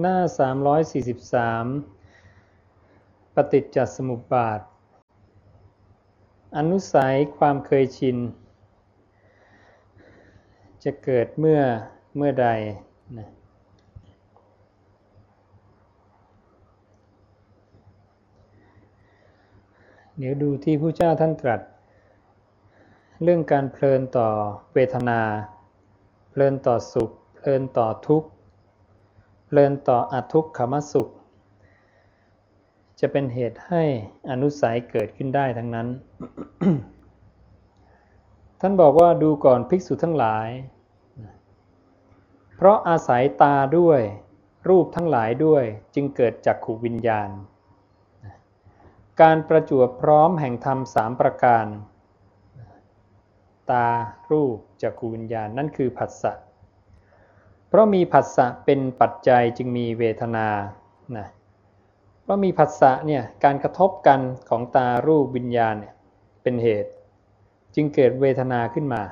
หน้า 343 ปฏิจจสมุปบาท อนุสัยความเคยชิน จะเกิดเมื่อเมื่อใดนะเดี๋ยวดูที่ผู้เจ้าท่านตรัส เรื่องการเพลินต่อเวทนา เพลินต่อสุข เพลินต่อทุกข์ เพลินต่ออทุกขมสุข จะเป็นเหตุให้อนุสัยเกิดขึ้นได้ทั้งนั้น ท่านบอกว่าดูก่อนภิกษุทั้งหลาย เพราะอาศัยตาด้วย รูปทั้งหลายด้วยจึงเกิดจักขุวิญญาณ การประจวบพร้อมแห่งธรรมสามประการ ตารูปจักขุวิญญาณนั่นคือผัสสะ เพราะมีผัสสะเป็นปัจจัยจึงมีเวทนานะเพราะมีผัสสะเนี่ยการกระทบกันของตารูปวิญญาณเนี่ยเป็นเหตุ จึงเกิดเวทนาขึ้นมา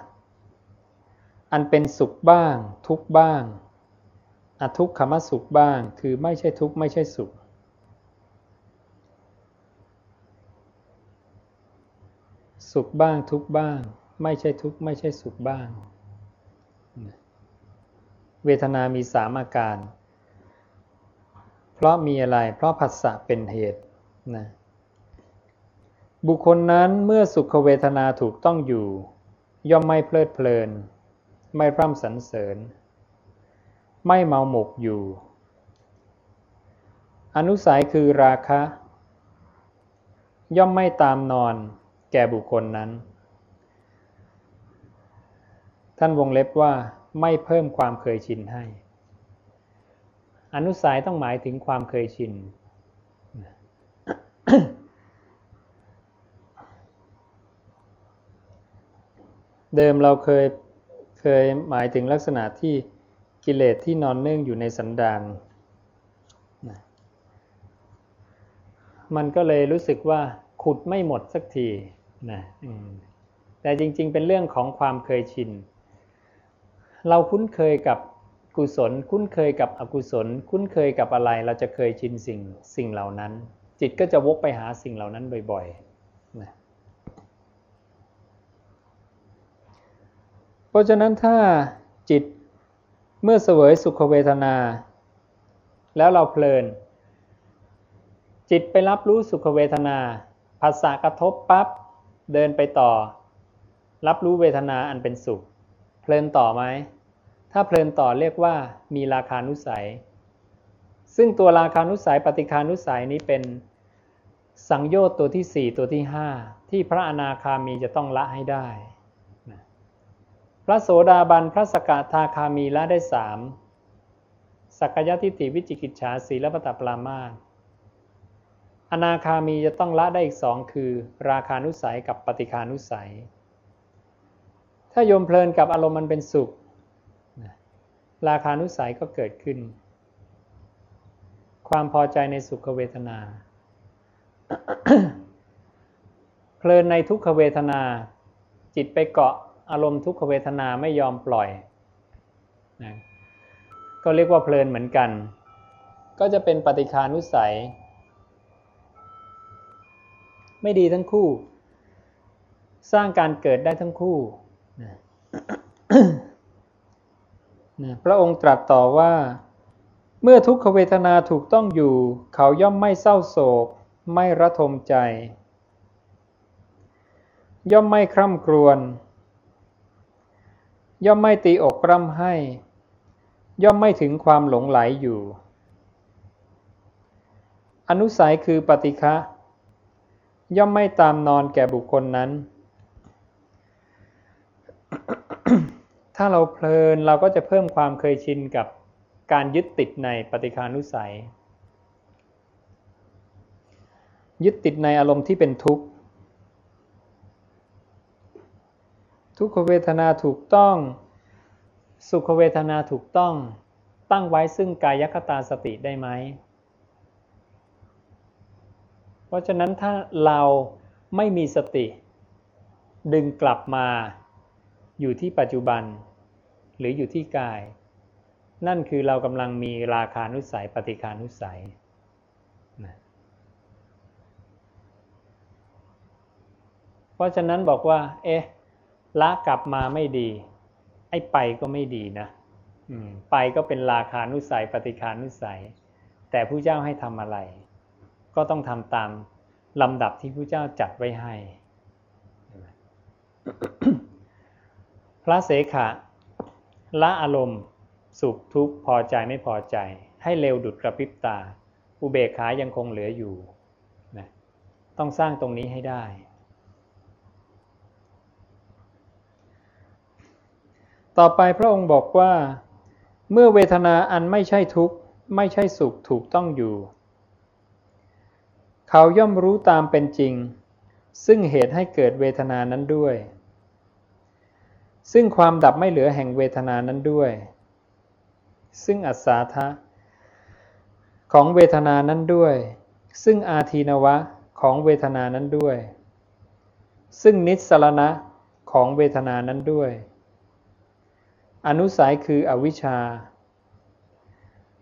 อันเป็นสุขบ้าง ทุกบ้างอทุกขมสุขบ้าง คือไม่ใช่ทุกไม่ใช่สุข สุขบ้างทุกบ้าง ไม่ใช่ทุกไม่ใช่สุขบ้าง เวทนามีสามอาการ เพราะมีอะไร เพราะผัสสะเป็นเหตุนะบุคคลนั้นเมื่อสุขเวทนาถูกต้องอยู่ ย่อมไม่เพลิดเพลิน ไม่พร่ำสรรเสริญ ไม่เมาหมกอยู่ อนุสัยคือราคะ ย่อมไม่ตามนอนแก่บุคคลนั้น ท่านวงเล็บว่า ไม่เพิ่มความเคยชินให้ อนุสัยต้องหมายถึงความเคยชิน เดิมเราเคยเคยหมายถึงลักษณะที่กิเลสที่นอนเนื่องอยู่ในสันดานมันก็เลยรู้สึกว่าขุดไม่หมดสักทีนะแต่จริงๆ เป็นเรื่องของความเคยชิน เราคุ้นเคยกับกุศล คุ้นเคยกับอกุศล คุ้นเคยกับอะไร เราจะเคยชินสิ่งสิ่งเหล่านั้น จิตก็จะวกไปหาสิ่งเหล่านั้นบ่อยๆนะเพราะฉะนั้นถ้าจิตเมื่อเสวยสุขเวทนา แล้วเราเพลิน จิตไปรับรู้สุขเวทนาภาษากระทบปับ๊บเดินไปต่อ รับรู้เวทนาอันเป็นสุข เพลินต่อไหม ถ้าเพลินต่อเรียกว่ามีราคานุสัย ซึ่งตัวราคานุสัยปฏิคานุสัยนี้เป็นสังโยชน์ตัวที่ 4 ตัวที่ 5 ที่พระอนาคามีจะต้องละให้ได้ พระโสดาบันพระสกทาคามีละได้สามสักยทิฏฐิวิจิกิจฉาสีและปตปรามาอนาคามีจะต้องละได้อีกสองคือ ราคานุสัยกับปฏิคานุสัย ถ้าโยมเพลินกับอารมณ์มันเป็นสุข ราคานุสัยก็เกิดขึ้น ความพอใจในสุขเวทนา เพลินในทุกขเวทนา จิตไปเกาะอารมณ์ทุกขเวทนาไม่ยอมปล่อยนะก็เรียกว่าเพลินเหมือนกัน ก็จะเป็นปฏิคานุสัย ไม่ดีทั้งคู่ สร้างการเกิดได้ทั้งคู่นะ พระองค์ตรัสต่อว่า เมื่อทุกขเวทนาถูกต้องอยู่ เขาย่อมไม่เศร้าโศก ไม่ระทมใจ ย่อมไม่คร่ำครวญย่อมไม่ตีอกร่ำให้ ย่อมไม่ถึงความหลงไหลอยู่ อนุสัยคือปฏิฆะย่อมไม่ตามนอนแก่บุคคลนั้น ถ้าเราเพลินเราก็จะเพิ่มความเคยชินกับการยึดติดในปฏิคานุสัย ยึดติดในอารมณ์ที่เป็นทุกข์ ทุกขเวทนาถูกต้อง สุขเวทนาถูกต้อง ตั้งไว้ซึ่งกายคตาสติได้ไหม เพราะฉะนั้นถ้าเราไม่มีสติ ดึงกลับมาอยู่ที่ปัจจุบัน หรืออยู่ที่กาย นั่นคือเรากำลังมีราคานุสัย ปฏิคานุสัยนะเพราะฉะนั้นบอกว่า เอ๊ะละกลับมาไม่ดี ไอ้ไปก็ไม่ดีนะไปก็เป็นราคานุสัย ปฏิคานุสัย แต่ผู้เจ้าให้ทำอะไร ก็ต้องทำตามลำดับที่ผู้เจ้าจัดไว้ให้ พระเสขะ ละอารมณ์สุขทุกข์พอใจไม่พอใจ ให้เร็วดุดกระพริบตา อุเบกขายังคงเหลืออยู่นะต้องสร้างตรงนี้ให้ได้ ต่อไปพระองค์บอกว่า เมื่อเวทนาอันไม่ใช่ทุกข์ ไม่ใช่สุขถูกต้องอยู่ เขาย่อมรู้ตามเป็นจริง ซึ่งเหตุให้เกิดเวทนานั้นด้วย ซึ่งความดับไม่เหลือแห่งเวทนานั้นด้วย ซึ่งอัศาทะของเวทนานั้นด้วย ซึ่งอาทีนวะของเวทนานั้นด้วย ซึ่งนิสรณะของเวทนานั้นด้วย อนุสัยคืออวิชชา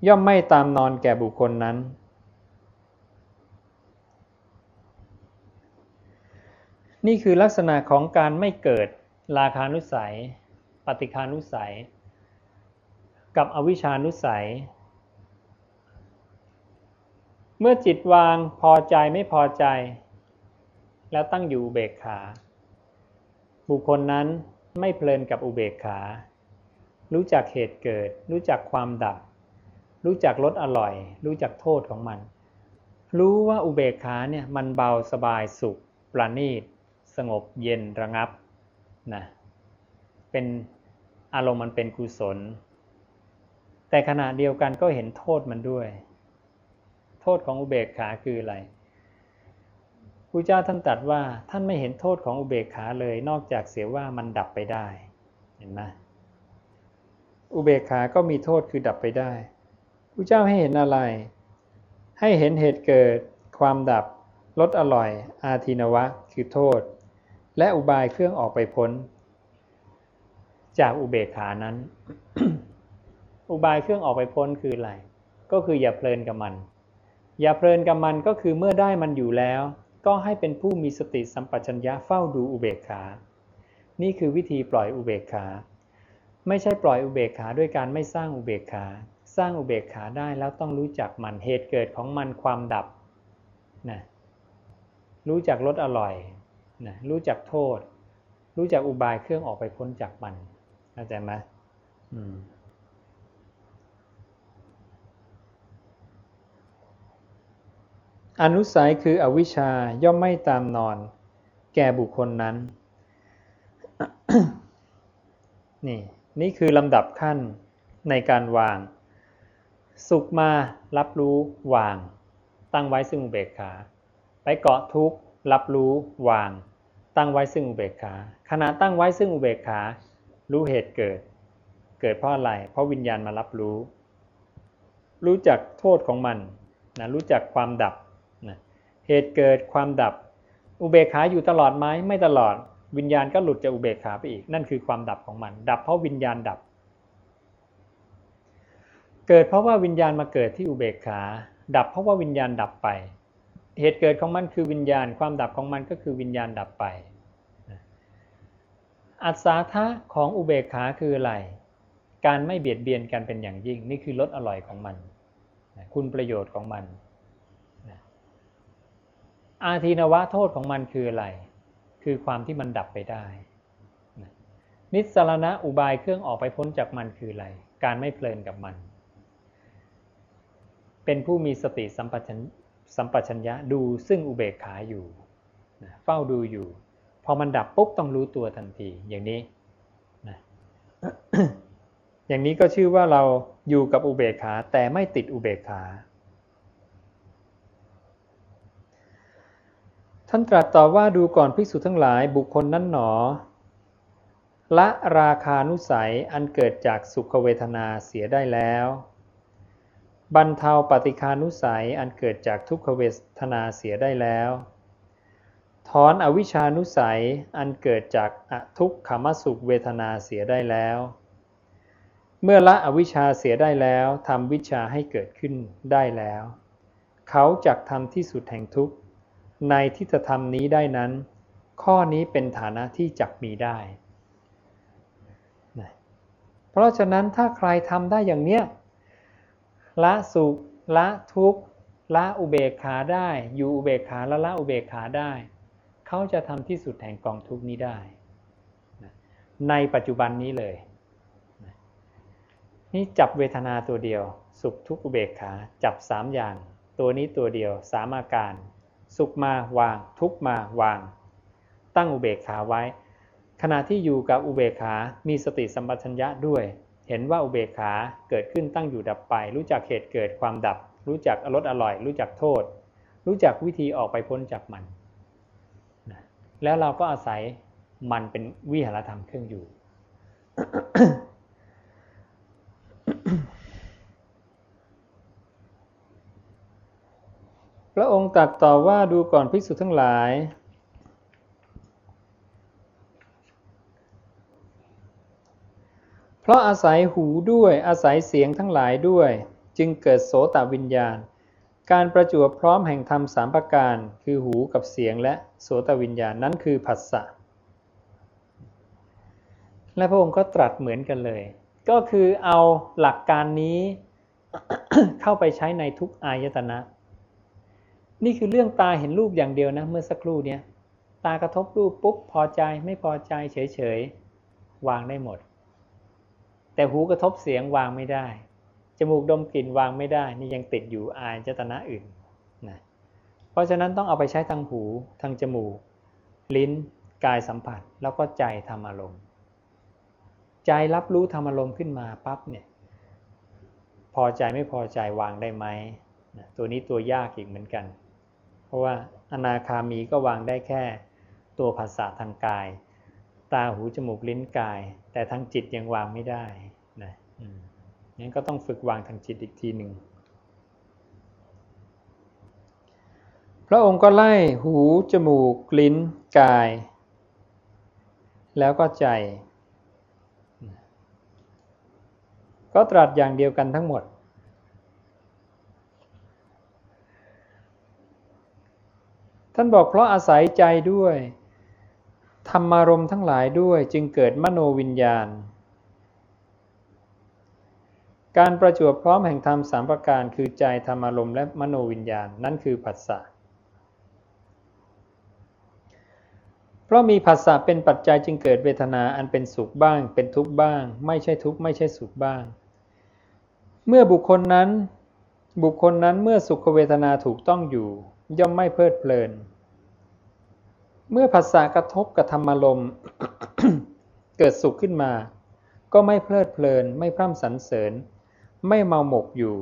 ย่อมไม่ตามนอนแก่บุคคลนั้น นี่คือลักษณะของการไม่เกิด ราคานุสัย ปฏิคานุสัย กับอวิชานุสัย เมื่อจิตวางพอใจไม่พอใจ แล้วตั้งอยู่เบกขา บุคคลนั้นไม่เพลินกับอุเบกขา รู้จักเหตุเกิด รู้จักความดับ รู้จักรสอร่อย รู้จักโทษของมัน รู้ว่าอุเบกขาเนี่ยมันเบาสบายสุข ประณีต สงบเย็นระงับ นะเป็นอารมณ์มันเป็นกุศล แต่ขณะเดียวกันก็เห็นโทษมันด้วย โทษของอุเบกขาคืออะไรพระเจ้าท่านตรัสว่าท่านไม่เห็นโทษของอุเบกขาเลย นอกจากเสียว่ามันดับไปได้ เห็นไหมอุเบกขาก็มีโทษคือดับไปได้พระเจ้าให้เห็นอะไร ให้เห็นเหตุเกิด ความดับ ลดอร่อย อาทินวะ คือโทษ และอุบายเครื่องออกไปพ้น จากอุเบกขานั้น อุบายเครื่องออกไปพ้นคืออะไร ก็คืออย่าเพลินกับมัน อย่าเพลินกับมันก็คือเมื่อได้มันอยู่แล้ว ก็ให้เป็นผู้มีสติสัมปชัญญะเฝ้าดูอุเบกขา นี่คือวิธีปล่อยอุเบกขา ไม่ใช่ปล่อยอุเบกขาด้วยการไม่สร้างอุเบกขา สร้างอุเบกขาได้แล้วต้องรู้จักมันเหตุเกิดของมันความดับนะรู้จักลดอร่อย นะรู้จักโทษ รู้จักอุบายเครื่องออกไปพ้นจากมันเข้าใจไหมอืมอนุสัยคืออวิชาย่อมไม่ตามนอน แก่บุคคลนั้น นี่ นี่คือลำดับขั้นในการวาง สุขมารับรู้วาง ตั้งไว้ซึ่งอุเบกขา ไปเกาะทุกข์ รับรู้ วาง ตั้งไว้ซึ่งอุเบกขา ขณะตั้งไว้ซึ่งอุเบกขา รู้เหตุเกิด เกิดเพราะอะไร เพราะวิญญาณมารับรู้ รู้จักโทษของมันนะรู้จักความดับเหตุเกิดความดับ อุเบกขาอยู่ตลอดไหมไม่ตลอด วิญญาณก็หลุดจากอุเบกขาไปอีก นั่นคือความดับของมัน ดับเพราะวิญญาณดับ เกิดเพราะว่าวิญญาณมาเกิดที่อุเบกขา ดับเพราะว่าวิญญาณดับไป เหตุเกิดของมันคือวิญญาณ ความดับของมันก็คือวิญญาณดับไป อัศทะของอุเบกขาคืออะไร การไม่เบียดเบียนกันเป็นอย่างยิ่ง นี่คือรสอร่อยของมัน คุณประโยชน์ของมัน อาทีนวะโทษของมันคืออะไร คือความที่มันดับไปได้ นิสรณะอุบายเครื่องออกไปพ้นจากมันคืออะไร การไม่เพลินกับมันเป็นผู้มีสติสัมปชัญ สัมปชัญญะดูซึ่งอุเบกขาอยู่เฝ้าดูอยู่ พอมันดับปุ๊บต้องรู้ตัวทันทีอย่างนี้นะอย่างนี้ก็ชื่อว่าเราอยู่กับอุเบกขาแต่ไม่ติดอุเบกขา ท่านตรัสต่อว่าดูก่อนภิกษุทั้งหลายบุคคลนั้นหนอ ละราคานุสัยอันเกิดจากสุขเวทนาเสียได้แล้ว บรรเทาปฏิคานุสัยอันเกิดจากทุกขเวทนาเสียได้แล้ว ถอนอวิชานุสัยอันเกิดจากอทุกขมสุขเวทนาเสียได้แล้ว เมื่อละอวิชาเสียได้แล้วทำวิชาให้เกิดขึ้นได้แล้ว เขาจักทำที่สุดแห่งทุกข์ในทิฏฐธรรมนี้ได้นั้น ข้อนี้เป็นฐานะที่จักมีได้ เพราะฉะนั้นถ้าใครทำได้อย่างเนี้ย ละสุข ละทุกข์ละอุเบกขาได้ อยู่อุเบกขาละละอุเบกขาได้ เขาจะทำที่สุดแห่งกองทุกนี้ได้ ในปัจจุบันนี้เลย นี่จับเวทนาตัวเดียว สุขทุกข์อุเบกขาจับสามอย่าง ตัวนี้ตัวเดียวสามอาการ สุขมาวาง ทุกมาวาง ตั้งอุเบกขาไว้ ขณะที่อยู่กับอุเบกขา มีสติสัมปชัญญะด้วย เห็นว่าอุเบกขาเกิดขึ้นตั้งอยู่ดับไป รู้จักเหตุเกิดความดับ รู้จักอรสอร่อย รู้จักโทษ รู้จักวิธีออกไปพ้นจากมันแล้วเราก็อาศัยมันเป็นวิหารธรรมเครื่องอยู่ พระองค์ตรัสต่อว่าดูก่อนภิกษุทั้งหลาย เพราะอาศัยหูด้วยอาศัยเสียงทั้งหลายด้วย จึงเกิดโสตวิญญาณ การประจวบพร้อมแห่งธรรมสามประการ คือหูกับเสียงและโสตวิญญาณนั้นคือผัสสะและพระองค์ก็ตรัสเหมือนกันเลย ก็คือเอาหลักการนี้เข้าไปใช้ในทุกอายตนะ นี่คือเรื่องตาเห็นรูปอย่างเดียวนะ เมื่อสักครู่เนี้ยตากระทบรูปปุ๊บพอใจไม่พอใจเฉยๆ วางได้หมด แต่หูกระทบเสียงวางไม่ได้ จมูกดมกลิ่นวางไม่ได้ นี่ยังติดอยู่อายจตนะอื่นนะเพราะฉะนั้นต้องเอาไปใช้ทางหูทางจมูก ลิ้น กายสัมผัสแล้วก็ใจทำอารมณ์ ใจรับรู้ทำอารมณ์ขึ้นมาปั๊บเนี่ยพอใจไม่พอใจวางได้ไหมนะตัวนี้ตัวยากอีกเหมือนกัน เพราะว่าอนาคามีก็วางได้แค่ตัวภาษาทางกาย ตาหูจมูกลิ้นกาย แต่ทางจิตยังวางไม่ได้นะงั้นก็ต้องฝึกวางทางจิตอีกทีหนึ่งพระองค์ก็ไล่หูจมูกลิ้นกาย แล้วก็ใจ ก็ตรัสอย่างเดียวกันทั้งหมด ท่านบอกเพราะอาศัยใจด้วย ธรรมารมทั้งหลายด้วยจึงเกิดมโนวิญญาณ การประจวบพร้อมแห่งธรรมสามประการคือใจธรรมารมณ์และมโนวิญญาณนั่นคือผัสสะเพราะมีผัสสะเป็นปัจจัยจึงเกิดเวทนาอันเป็นสุขบ้าง เป็นทุกข์บ้าง ไม่ใช่ทุกข์ไม่ใช่สุขบ้าง เมื่อบุคคลนั้น บุคคลนั้นเมื่อสุขเวทนาถูกต้องอยู่ ย่อมไม่เพลิดเพลิน เมื่อผัสสะกระทบกับธรรมารมเกิดสุขขึ้นมา ก็ไม่เพลิดเพลิน ไม่พร่ำสรรเสริญ ไม่เมาหมกอยู่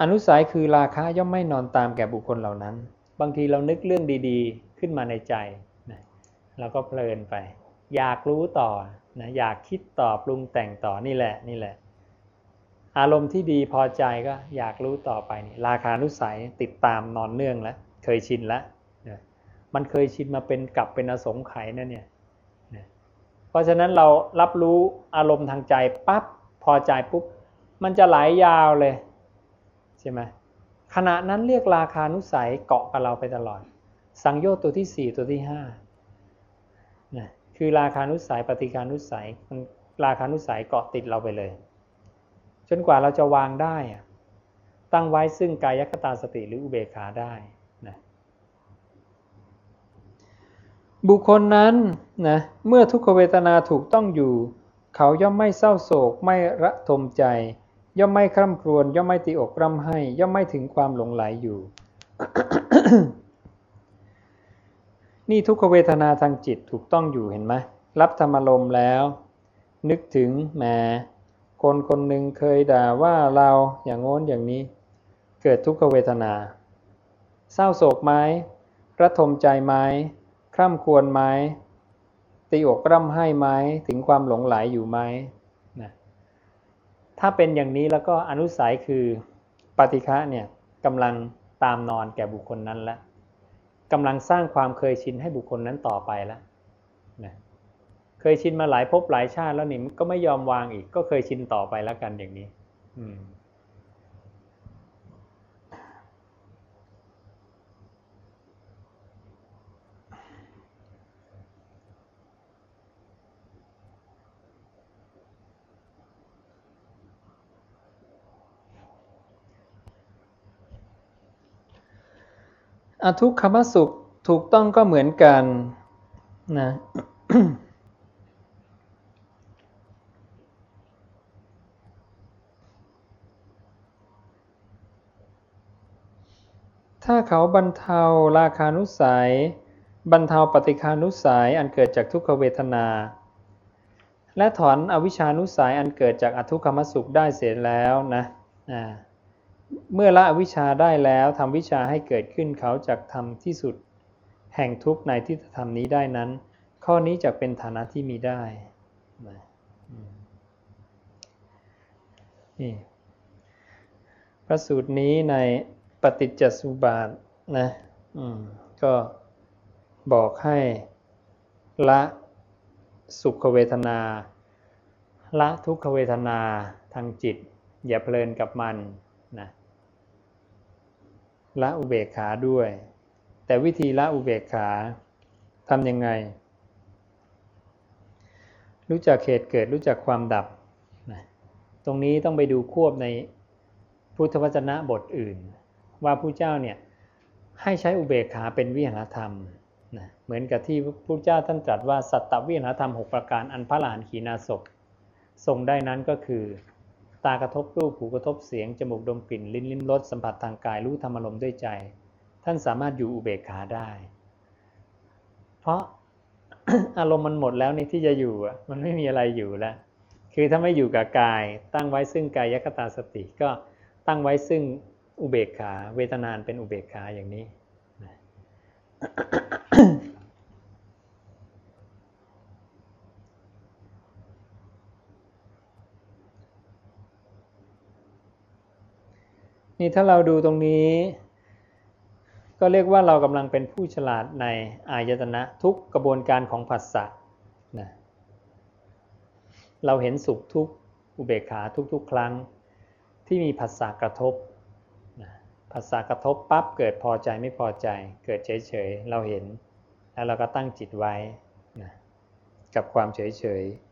อนุสัยคือราคะย่อมไม่นอนตามแก่บุคคลเหล่านั้น บางทีเรานึกเรื่องดีๆ ขึ้นมาในใจนะเราก็เพลินไป อยากรู้ต่อนะอยากคิดต่อปรุงแต่งต่อนี่แหละนี่แหละ อารมณ์ที่ดีพอใจก็อยากรู้ต่อไปนี่ราคานุสัยติดตามนอนเนื่องแล้วเคยชินแล้ว มันเคยชินมาเป็นกลับเป็นอสงไขยนั่นเนี่ยเพราะฉะนั้นเรารับรู้อารมณ์ทางใจปั๊บพอใจปุ๊บมันจะไหลายยาวเลยใช่ไหมขณะนั้นเรียกราคานุสัยเกาะกับเราไปตลอด สังโยชน์ตัวที่สี่ตัวที่ห้านะคือราคานุสัยปฏิการนุสัยมันราคานุสัยเกาะติดเราไปเลย จนกว่าเราจะวางได้ตั้งไว้ซึ่งกายคตาสติหรืออุเบกขาได้นะ บุคคลนั้นนะเมื่อทุกขเวทนาถูกต้องอยู่ เขาย่อมไม่เศร้าโศกไม่ระทมใจ ย่อมไม่คร่ำครวญย่อมไม่ตีอกร่ำให้ ย่อมไม่ถึงความหลงไหลอยู่ นี่ทุกขเวทนาทางจิตถูกต้องอยู่เห็นไหมรับธรรมลมแล้ว นึกถึงแหมคนคนหนึ่งเคยด่าว่าเราอย่างโน้นอย่างนี้ เกิดทุกขเวทนา เศร้าโศกไหมระทมใจไหม ร่ำควรไหมตีอกร่ำให้ไหมถึงความหลงไหลอยู่ไหมนะถ้าเป็นอย่างนี้แล้วก็อนุสัยคือปฏิฆะเนี่ยกำลังตามนอนแก่บุคคลนั้นแล้วกำลังสร้างความเคยชินให้บุคคลนั้นต่อไปแล้วนะเคยชินมาหลายภพหลายชาติแล้วนี่ก็ไม่ยอมวางอีก ก็เคยชินต่อไปแล้วกันอย่างนี้ อืม อทุกขมสุขถูกต้องก็เหมือนกันนะถ้าเขาบรรเทาราคานุสัย บรรเทาปฏิคานุสัยอันเกิดจากทุกขเวทนา และถอนอวิชานุสัยอันเกิดจากอทุกขมสุขได้เสียแล้วนะ เมื่อละวิชาได้แล้วทำวิชาให้เกิดขึ้นเขาจากทำที่สุด แห่งทุกในที่จะทำนี้ได้นั้น ข้อนี้จะเป็นฐานะที่มีได้นี่พระสูตรนี้ในปฏิจจสุบาทนะก็บอกให้ละสุขเวทนา ละทุกขเวทนาทางจิต อย่าเพลินกับมัน ละอุเบกขาด้วย แต่วิธีละอุเบกขาทำยังไง รู้จักเหตุเกิดรู้จักความดับ ตรงนี้ต้องไปดูควบในพุทธวจนะบทอื่น ว่าผู้เจ้าเนี่ยให้ใช้อุเบกขาเป็นวิหารธรรมนะเหมือนกับที่พระเจ้าท่านตรัสว่าสัตตวิหารธรรม 6 ประการอันพระหลานขีนาศพทรงได้นั้นก็คือ ตากระทบรูป หูกระทบเสียง จมูกดมกลิ่น ลิ้นลิ้มรส สัมผัสทางกาย รู้ธรรมอารมณ์ด้วยใจ ท่านสามารถอยู่อุเบกขาได้ เพราะอารมณ์มันหมดแล้วในที่จะอยู่อะมันไม่มีอะไรอยู่แล้ว คือถ้าไม่อยู่กับกาย ตั้งไว้ซึ่งกายยคตาสติ ก็ตั้งไว้ซึ่งอุเบกขา เวทนานเป็นอุเบกขาอย่างนี้ นี่ถ้าเราดูตรงนี้ ก็เรียกว่าเรากำลังเป็นผู้ฉลาดในอายตนะทุกกระบวนการของผัสสะนะเราเห็นสุขทุกอุเบกขาทุกๆ ครั้งที่มีผัสสะกระทบนะผัสสะกระทบปั๊บเกิดพอใจไม่พอใจ เกิดเฉยๆเราเห็น แล้วเราก็ตั้งจิตไว้นะกับความเฉยๆ